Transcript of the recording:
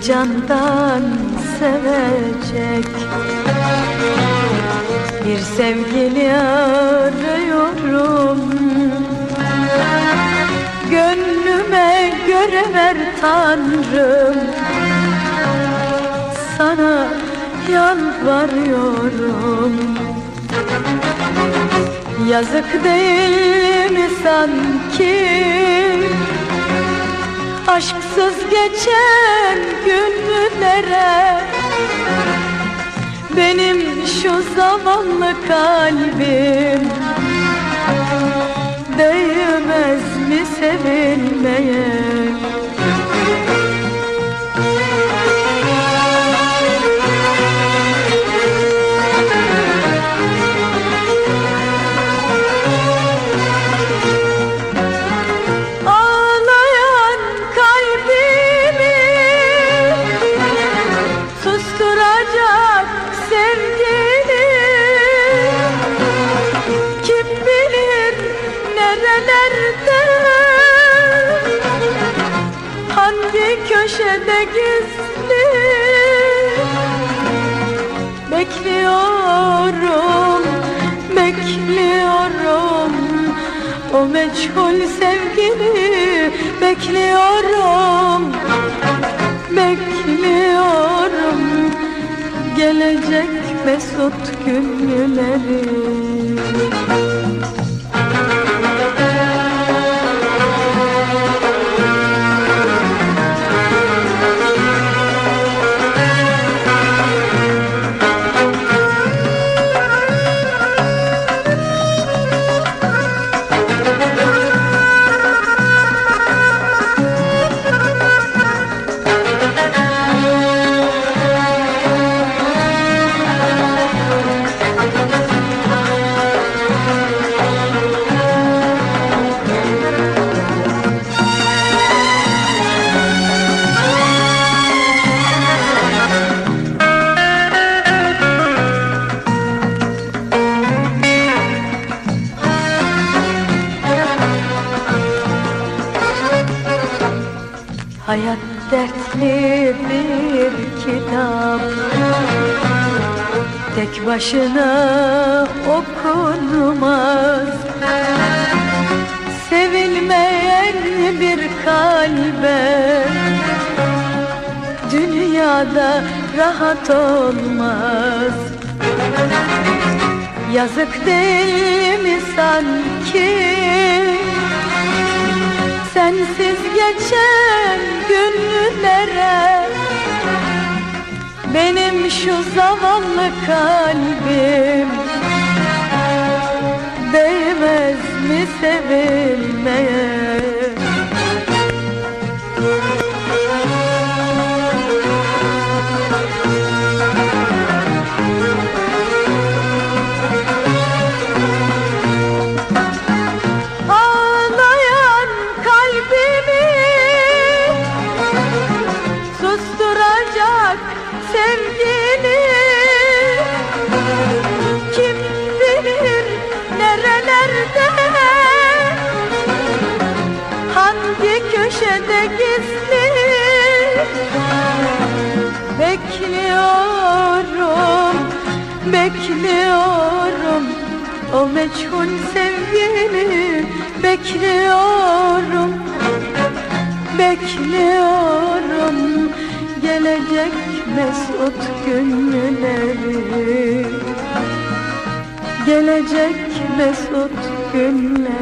candan sevecek. Bir sevgili arıyorum. Gönlüme göre ver Tanrım. Sana yalvarıyorum. Yazık değil mi sanki Aşksız geçen günlere Benim şu zavallı kalbim. Değmez mi sevilmeye nerelerde Hangi köşede gizli? Bekliyorum, bekliyorum. O meçhul sevgini Bekliyorum, bekliyorum. Gelecek mesut günleri Hayat dertli bir kitap. Tek başına okunmaz. Sevilmeyen bir kalbe. Dünyada rahat olmaz. Yazık değil mi sanki Sensiz geçen günlere Benim şu zavallı kalbim bekliyorum. O meçhul sevgini bekliyorum. Bekliyorum. Gelecek mesut günleri Gelecek mesut günleri